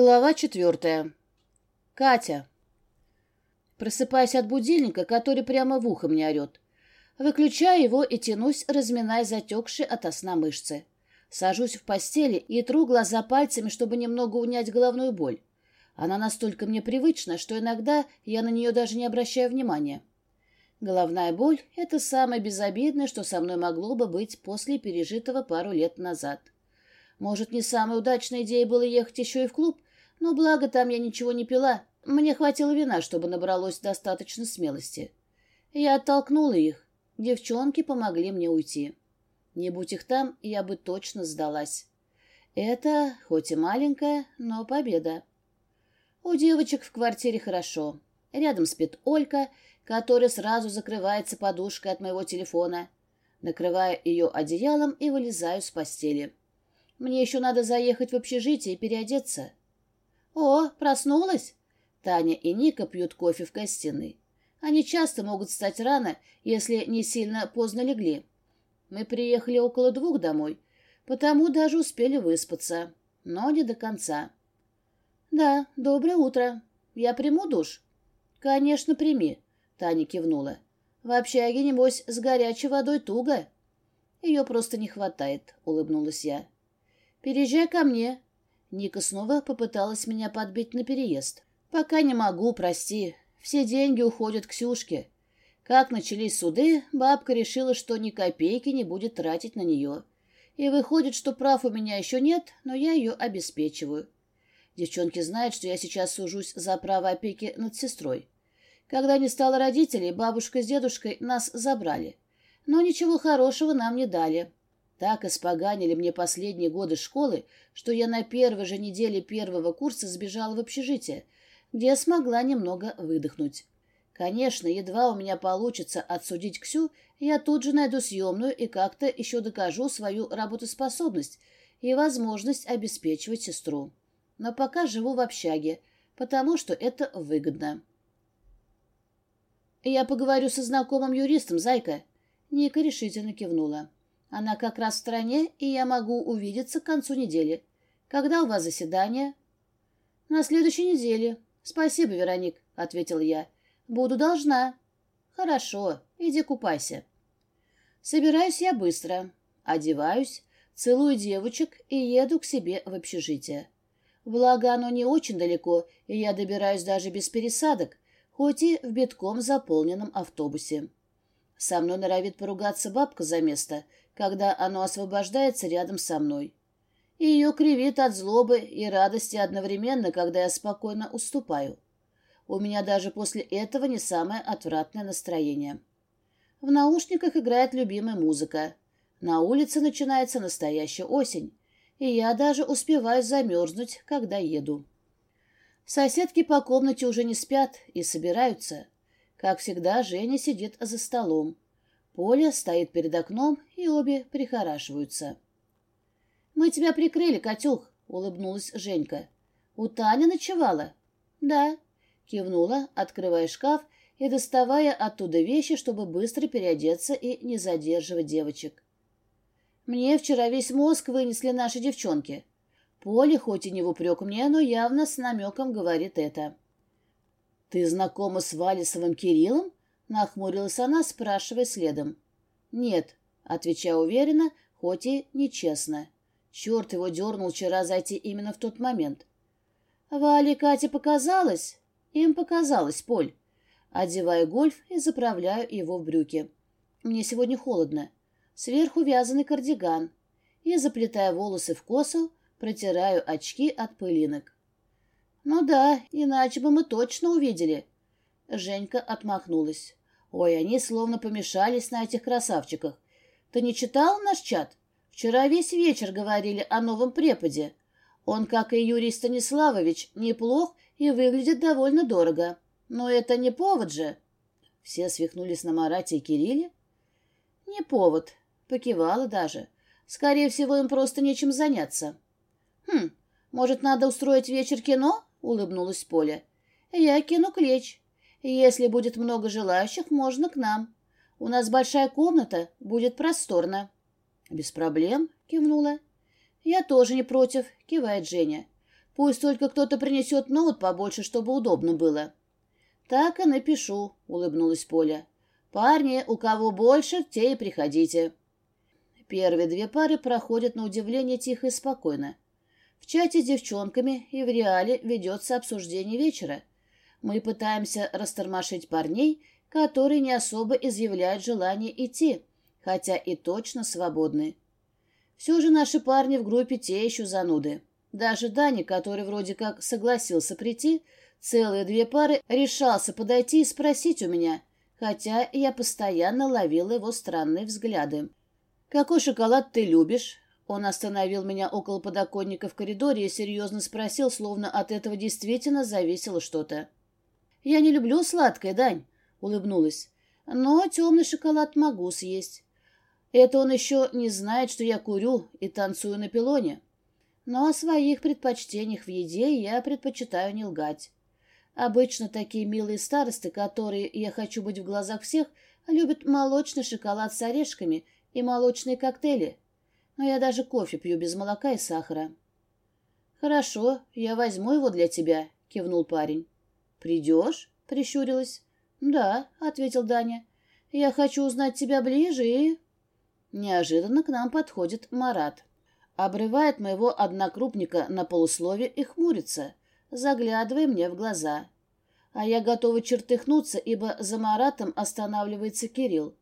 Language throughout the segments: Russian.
Глава четвертая. Катя. Просыпаюсь от будильника, который прямо в ухо мне орет. Выключаю его и тянусь, разминая затекшие от сна мышцы. Сажусь в постели и тру глаза пальцами, чтобы немного унять головную боль. Она настолько мне привычна, что иногда я на нее даже не обращаю внимания. Головная боль — это самое безобидное, что со мной могло бы быть после пережитого пару лет назад. — может, не самой удачной идеей было ехать еще и в клуб, но благо там я ничего не пила. Мне хватило вина, чтобы набралось достаточно смелости. Я оттолкнула их. Девчонки помогли мне уйти. Не будь их там, я бы точно сдалась. Это, хоть и маленькая, но победа. У девочек в квартире хорошо. Рядом спит Олька, которая сразу закрывается подушкой от моего телефона. Накрываю ее одеялом и вылезаю с постели. Мне еще надо заехать в общежитие и переодеться. О, проснулась? Таня и Ника пьют кофе в гостиной. Они часто могут встать рано, если не сильно поздно легли. Мы приехали около двух домой, потому даже успели выспаться, но не до конца. «Да, доброе утро. Я приму душ?» «Конечно, прими», — Таня кивнула. «В общаге, небось, с горячей водой туго». «Ее просто не хватает», — улыбнулась я. «Переезжай ко мне». Ника снова попыталась меня подбить на переезд. «Пока не могу, прости. Все деньги уходят к Ксюшке. Как начались суды, бабка решила, что ни копейки не будет тратить на нее. И выходит, что прав у меня еще нет, но я ее обеспечиваю. Девчонки знают, что я сейчас сужусь за право опеки над сестрой. Когда не стало родителей, бабушка с дедушкой нас забрали. Но ничего хорошего нам не дали. Так испоганили мне последние годы школы, что я на первой же неделе первого курса сбежала в общежитие, где смогла немного выдохнуть. Конечно, едва у меня получится отсудить Ксю, я тут же найду съемную и как-то еще докажу свою работоспособность и возможность обеспечивать сестру. Но пока живу в общаге, потому что это выгодно. «Я поговорю со знакомым юристом, зайка», — Ника решительно кивнула. Она как раз в стране, и я могу увидеться к концу недели. Когда у вас заседание? На следующей неделе. Спасибо, Вероник, ответил я. Буду должна. Хорошо, иди купайся. Собираюсь я быстро. Одеваюсь, целую девочек и еду к себе в общежитие. Благо, оно не очень далеко, и я добираюсь даже без пересадок, хоть и в битком заполненном автобусе. Со мной норовит поругаться бабка за место, когда оно освобождается рядом со мной. Ее кривит от злобы и радости одновременно, когда я спокойно уступаю. У меня даже после этого не самое отвратное настроение. В наушниках играет любимая музыка. На улице начинается настоящая осень, и я даже успеваю замерзнуть, когда еду. Соседки по комнате уже не спят и собираются. Как всегда, Женя сидит за столом. Поля стоит перед окном, и обе прихорашиваются. «Мы тебя прикрыли, Катюх», — улыбнулась Женька. «У Тани ночевала?» «Да», — кивнула, открывая шкаф и доставая оттуда вещи, чтобы быстро переодеться и не задерживать девочек. «Мне вчера весь мозг вынесли наши девчонки. Поле, хоть и не в упрек мне, но явно с намеком говорит это». «Ты знакома с Валисовым Кириллом?» Нахмурилась она, спрашивая следом. «Нет», — отвечаю уверенно, хоть и нечестно. Черт его дернул вчера зайти именно в тот момент. «Вале Кате показалось?» «Им показалось, Поль». Одеваю гольф и заправляю его в брюки. Мне сегодня холодно. Сверху вязаный кардиган. И, заплетая волосы в косу, протираю очки от пылинок. «Ну да, иначе бы мы точно увидели». Женька отмахнулась. Ой, они словно помешались на этих красавчиках. Ты не читал наш чат? Вчера весь вечер говорили о новом преподе. Он, как и Юрий Станиславович, неплох и выглядит довольно дорого. Но это не повод же. Все свихнулись на Марате и Кирилле? Не повод. Покивала даже. Скорее всего, им просто нечем заняться. Хм, может, надо устроить вечер кино? Улыбнулась Поля. Я кину клещ. Если будет много желающих, можно к нам. У нас большая комната, будет просторно. — Без проблем, — кивнула. — Я тоже не против, — кивает Женя. Пусть только кто-то принесет ноут побольше, чтобы удобно было. Так и напишу, улыбнулась Поля. Парни, у кого больше, те и приходите. Первые две пары проходят на удивление тихо и спокойно. В чате с девчонками и в реале ведется обсуждение вечера. Мы пытаемся растормошить парней, которые не особо изъявляют желание идти, хотя и точно свободны. Все же наши парни в группе те еще зануды. Даже Дани, который вроде как согласился прийти, целые две пары решался подойти и спросить у меня, хотя я постоянно ловила его странные взгляды. «Какой шоколад ты любишь?» Он остановил меня около подоконника в коридоре и серьезно спросил, словно от этого действительно зависело что-то. «Я не люблю сладкое, Дань», — улыбнулась. «Но темный шоколад могу съесть. Это он еще не знает, что я курю и танцую на пилоне. Но о своих предпочтениях в еде я предпочитаю не лгать. Обычно такие милые старосты, которые, я хочу быть в глазах всех, любят молочный шоколад с орешками и молочные коктейли. Но я даже кофе пью без молока и сахара. «Хорошо, я возьму его для тебя», — кивнул парень. «Придешь?» — прищурилась. «Да», — ответил Даня. «Я хочу узнать тебя ближе и...» Неожиданно к нам подходит Марат обрывает моего однокрупника на полуслове и хмурится, заглядывая мне в глаза. А я готова чертыхнуться, ибо за Маратом останавливается Кирилл.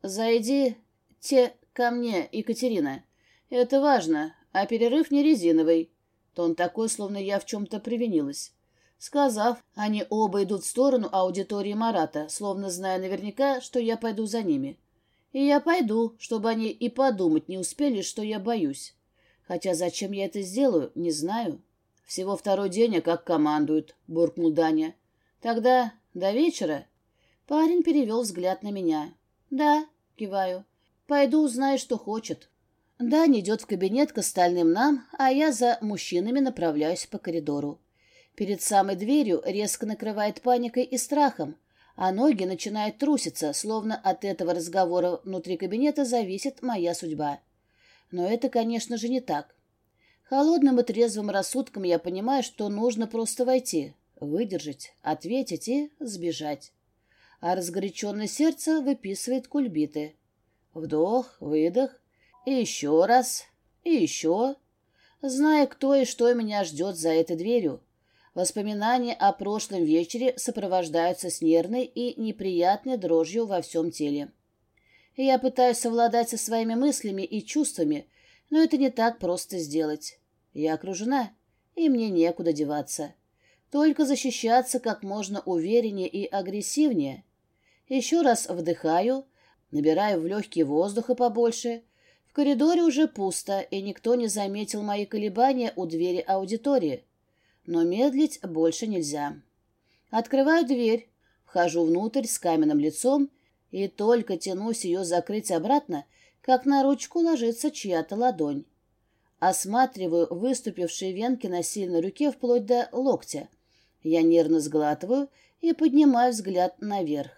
«Зайди те ко мне, Екатерина. Это важно, а перерыв не резиновый». Тон такой, словно я в чем-то привинилась. Сказав, они оба идут в сторону аудитории Марата, словно зная наверняка, что я пойду за ними. И я пойду, чтобы они и подумать не успели, что я боюсь. Хотя зачем я это сделаю, не знаю. Всего второй день, а как командуют, — буркнул Даня. Тогда до вечера? Парень перевел взгляд на меня. Да, киваю. Пойду узнаю, что хочет. Даня идет в кабинет к остальным нам, а я за мужчинами направляюсь по коридору. Перед самой дверью резко накрывает паникой и страхом, а ноги начинают труситься, словно от этого разговора внутри кабинета зависит моя судьба. Но это, конечно же, не так. Холодным и трезвым рассудком я понимаю, что нужно просто войти, выдержать, ответить и сбежать. А разгоряченное сердце выписывает кульбиты. Вдох, выдох, и еще раз, и еще. Зная, кто и что меня ждет за этой дверью, воспоминания о прошлом вечере сопровождаются с нервной и неприятной дрожью во всем теле. Я пытаюсь совладать со своими мыслями и чувствами, но это не так просто сделать. Я окружена, и мне некуда деваться. Только защищаться как можно увереннее и агрессивнее. Еще раз вдыхаю, набираю в легкие воздуха побольше. В коридоре уже пусто, и никто не заметил мои колебания у двери аудитории. Но медлить больше нельзя. Открываю дверь, вхожу внутрь с каменным лицом и только тянусь ее закрыть обратно, как на ручку ложится чья-то ладонь. Осматриваю выступившие венки на сильной руке вплоть до локтя. Я нервно сглатываю и поднимаю взгляд наверх.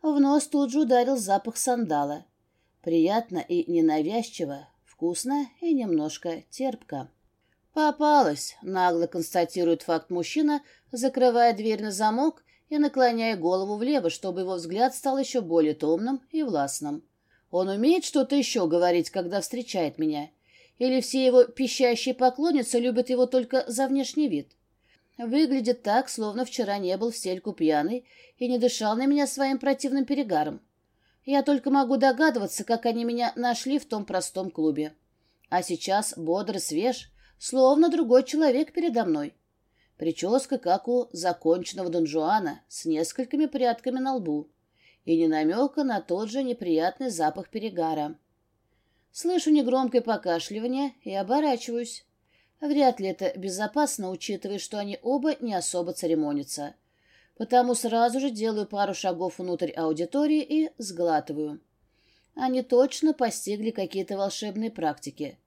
В нос тут же ударил запах сандала. Приятно и ненавязчиво, вкусно и немножко терпко. «Попалась», — нагло констатирует факт мужчина, закрывая дверь на замок и наклоняя голову влево, чтобы его взгляд стал еще более томным и властным. Он умеет что-то еще говорить, когда встречает меня? Или все его пищащие поклонницы любят его только за внешний вид? Выглядит так, словно вчера не был в стельку пьяный и не дышал на меня своим противным перегаром. Я только могу догадываться, как они меня нашли в том простом клубе. А сейчас бодр свеж, словно другой человек передо мной. Прическа, как у законченного донжуана, с несколькими прядками на лбу. И не намека на тот же неприятный запах перегара. Слышу негромкое покашливание и оборачиваюсь. Вряд ли это безопасно, учитывая, что они оба не особо церемонятся. Потому сразу же делаю пару шагов внутрь аудитории и сглатываю. Они точно постигли какие-то волшебные практики.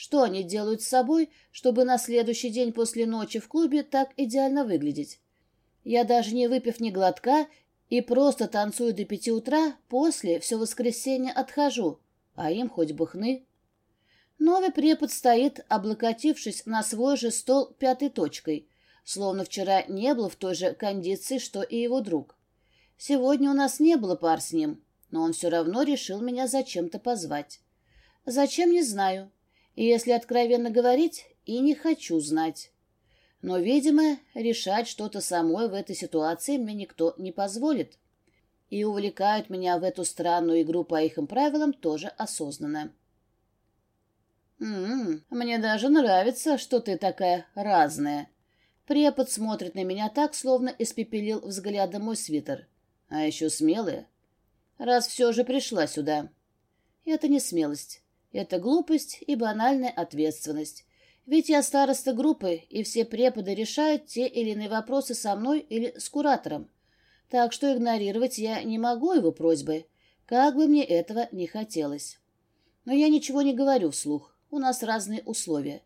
Что они делают с собой, чтобы на следующий день после ночи в клубе так идеально выглядеть? Я даже не выпив ни глотка и просто танцую до пяти утра, после все воскресенье отхожу, а им хоть бы хны. Новый препод стоит, облокотившись на свой же стол пятой точкой, словно вчера не был в той же кондиции, что и его друг. Сегодня у нас не было пар с ним, но он все равно решил меня зачем-то позвать. Зачем, не знаю. И если откровенно говорить, и не хочу знать. Но, видимо, решать что-то самой в этой ситуации мне никто не позволит. И увлекают меня в эту странную игру по их правилам тоже осознанно. «М-м, мне даже нравится, что ты такая разная». Препод смотрит на меня так, словно испепелил взглядом мой свитер. А еще смелая. Раз все же пришла сюда. Это не смелость. Это глупость и банальная ответственность. Ведь я староста группы, и все преподы решают те или иные вопросы со мной или с куратором. Так что игнорировать я не могу его просьбы, как бы мне этого не хотелось. Но я ничего не говорю вслух. У нас разные условия.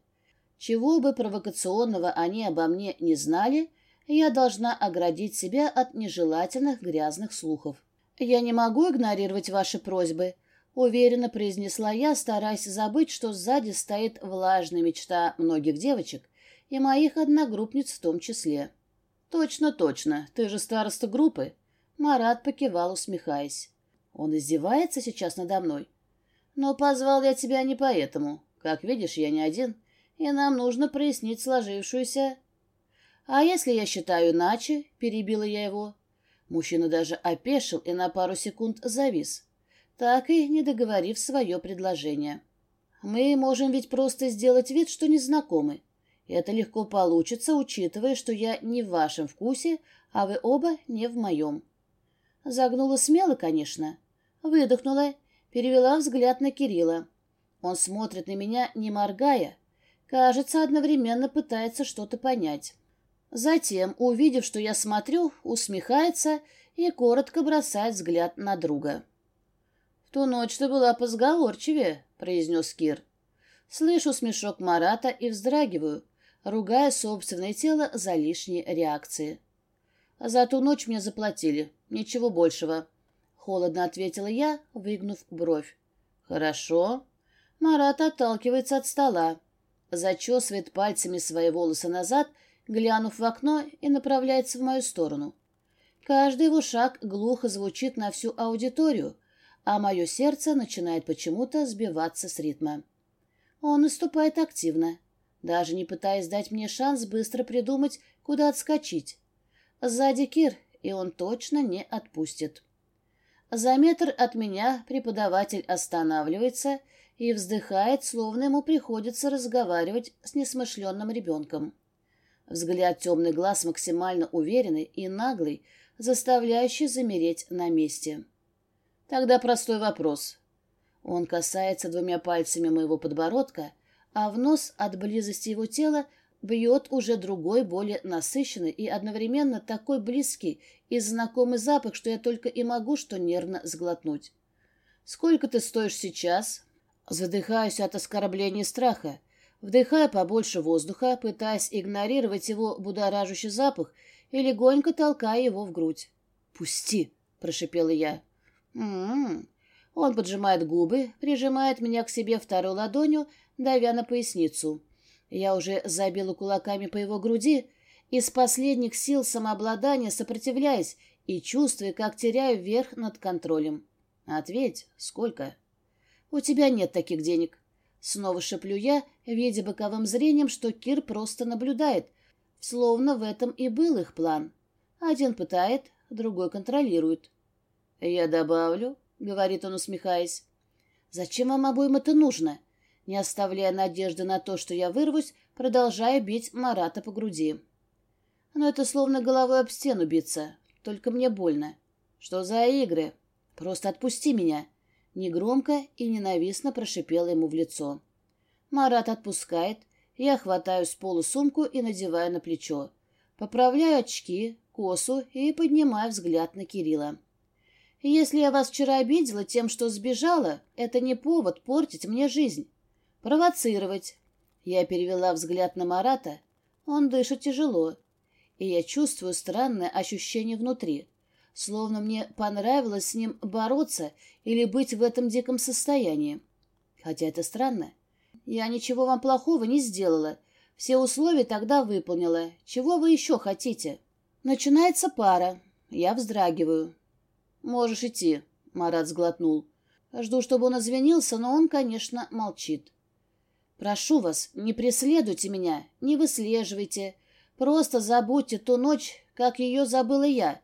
Чего бы провокационного они обо мне не знали, я должна оградить себя от нежелательных грязных слухов. «Я не могу игнорировать ваши просьбы», — уверенно произнесла я, стараясь забыть, что сзади стоит влажная мечта многих девочек, и моих одногруппниц в том числе. «Точно, точно, ты же староста группы», — Марат покивал, усмехаясь. «Он издевается сейчас надо мной?» «Но позвал я тебя не поэтому. Как видишь, я не один, и нам нужно прояснить сложившуюся...» «А если я считаю иначе?» — перебила я его. Мужчина даже опешил и на пару секунд завис, так и не договорив свое предложение. «Мы можем ведь просто сделать вид, что не знакомы. Это легко получится, учитывая, что я не в вашем вкусе, а вы оба не в моем». Загнула смело, конечно. Выдохнула, перевела взгляд на Кирилла. Он смотрит на меня, не моргая. Кажется, одновременно пытается что-то понять. Затем, увидев, что я смотрю, усмехается и коротко бросает взгляд на друга. «В ту ночь ты была позговорчивее», — произнес Кир. Слышу смешок Марата и вздрагиваю, ругая собственное тело за лишние реакции. «За ту ночь мне заплатили. Ничего большего», — холодно ответила я, выгнув бровь. «Хорошо». Марат отталкивается от стола, зачесывает пальцами свои волосы назад — глянув в окно и направляется в мою сторону. Каждый его шаг глухо звучит на всю аудиторию, а мое сердце начинает почему-то сбиваться с ритма. Он наступает активно, даже не пытаясь дать мне шанс быстро придумать, куда отскочить. Сзади Кир, и он точно не отпустит. За метр от меня преподаватель останавливается и вздыхает, словно ему приходится разговаривать с несмышленным ребенком. Взгляд темный глаз максимально уверенный и наглый, заставляющий замереть на месте. Тогда простой вопрос. Он касается двумя пальцами моего подбородка, а в нос от близости его тела бьет уже другой, более насыщенный и одновременно такой близкий и знакомый запах, что я только и могу что нервно сглотнуть. «Сколько ты стоишь сейчас?» Задыхаюсь от оскорбления и страха. Вдыхая побольше воздуха, пытаясь игнорировать его будоражащий запах и легонько толкая его в грудь. «Пусти!» — прошипела я. «М-м-м». Он поджимает губы, прижимает меня к себе второй ладонью, давя на поясницу. Я уже забила кулаками по его груди, из последних сил самообладания сопротивляясь и чувствуя, как теряю верх над контролем. «Ответь, сколько?» «У тебя нет таких денег. Снова шеплю я, видя боковым зрением, что Кир просто наблюдает, словно в этом и был их план. Один пытает, другой контролирует. «Я добавлю», — говорит он, усмехаясь. «Зачем вам обоим это нужно?» Не оставляя надежды на то, что я вырвусь, продолжаю бить Марата по груди. Но это словно головой об стену биться, только мне больно. Что за игры? Просто отпусти меня. Негромко и ненавистно прошипела ему в лицо. Марат отпускает, я хватаю с полу сумку и надеваю на плечо. Поправляю очки, косу и поднимаю взгляд на Кирилла. Если я вас вчера обидела тем, что сбежала, это не повод портить мне жизнь. Провоцировать. Я перевела взгляд на Марата. Он дышит тяжело. И я чувствую странное ощущение внутри словно мне понравилось с ним бороться или быть в этом диком состоянии. Хотя это странно. я ничего вам плохого не сделала. Все условия тогда выполнила. Чего вы еще хотите? Начинается пара. Я вздрагиваю. Можешь идти, Марат сглотнул. Жду, чтобы он извинился, но он, конечно, молчит. Прошу вас, не преследуйте меня, не выслеживайте. Просто забудьте ту ночь, как ее забыла я.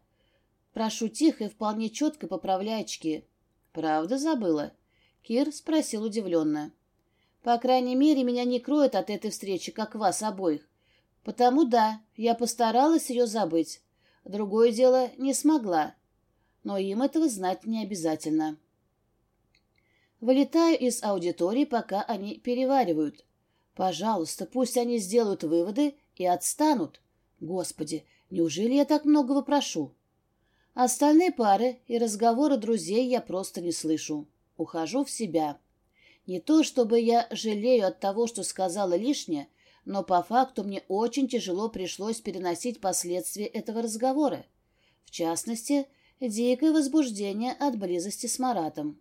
Прошу тихо и вполне четко поправляя очки. Правда забыла? Кир спросил удивленно. По крайней мере, меня не кроет от этой встречи, как вас обоих. Потому да, я постаралась ее забыть. Другое дело, не смогла. Но им этого знать не обязательно. Вылетаю из аудитории, пока они переваривают. Пожалуйста, пусть они сделают выводы и отстанут. Господи, неужели я так многого прошу? Остальные пары и разговоры друзей я просто не слышу. Ухожу в себя. Не то, чтобы я жалею от того, что сказала лишнее, но по факту мне очень тяжело пришлось переносить последствия этого разговора. В частности, дикое возбуждение от близости с Маратом.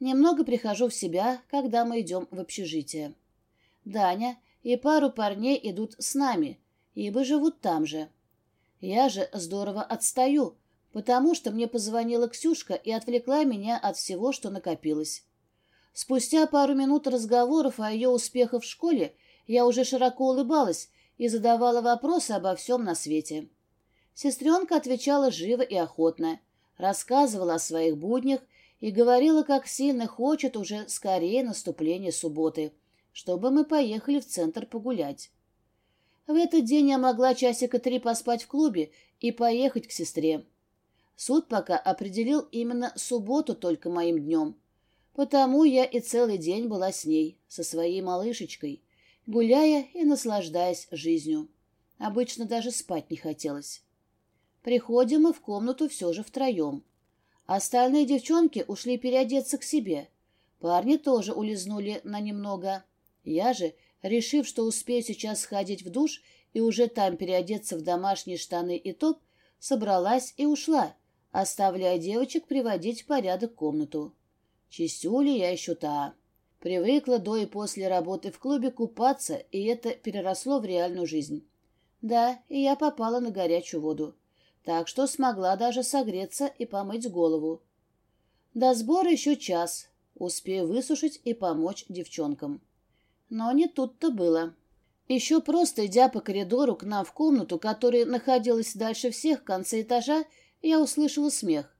Немного прихожу в себя, когда мы идем в общежитие. Даня и пару парней идут с нами, ибо живут там же. Я же здорово отстаю, потому что мне позвонила Ксюшка и отвлекла меня от всего, что накопилось. Спустя пару минут разговоров о ее успехах в школе я уже широко улыбалась и задавала вопросы обо всем на свете. Сестренка отвечала живо и охотно, рассказывала о своих буднях и говорила, как сильно хочет уже скорее наступления субботы, чтобы мы поехали в центр погулять. В этот день я могла часика три поспать в клубе и поехать к сестре. Суд пока определил именно субботу только моим днем, потому я и целый день была с ней, со своей малышечкой, гуляя и наслаждаясь жизнью. Обычно даже спать не хотелось. Приходим мы в комнату все же втроем. Остальные девчонки ушли переодеться к себе. Парни тоже улизнули на немного. Я же, решив, что успею сейчас сходить в душ и уже там переодеться в домашние штаны и топ, собралась и ушла, оставляя девочек приводить в порядок комнату. Чистюли я еще та. Привыкла до и после работы в клубе купаться, и это переросло в реальную жизнь. Да, и я попала на горячую воду так что смогла даже согреться и помыть голову. До сбора еще час, успею высушить и помочь девчонкам. Но не тут-то было. Еще просто идя по коридору к нам в комнату, которая находилась дальше всех в конце этажа, я услышала смех.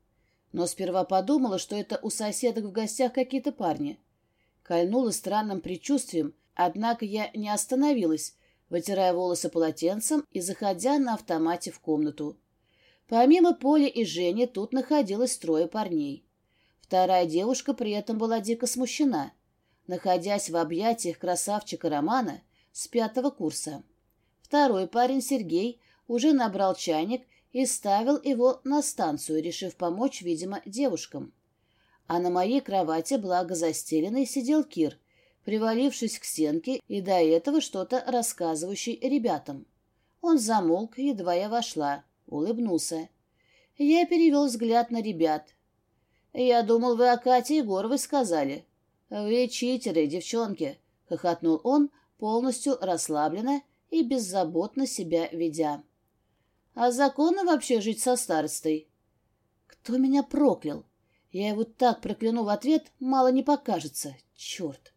Но сперва подумала, что это у соседок в гостях какие-то парни. Кольнула странным предчувствием, однако я не остановилась, вытирая волосы полотенцем и заходя на автомате в комнату. Помимо Поли и Жени тут находилось трое парней. Вторая девушка при этом была дико смущена, находясь в объятиях красавчика Романа с пятого курса. Второй парень, Сергей, уже набрал чайник и ставил его на станцию, решив помочь, видимо, девушкам. А на моей кровати, благо застеленной, сидел Кир, привалившись к стенке и до этого что-то рассказывающий ребятам. Он замолк, едва я вошла улыбнулся. Я перевел взгляд на ребят. «Я думал, вы о Кате Егоровой сказали». «Вы читеры, девчонки», — хохотнул он, полностью расслабленно и беззаботно себя ведя. «А законно вообще жить со старостой?» «Кто меня проклял? Я его так прокляну в ответ, мало не покажется. Черт!»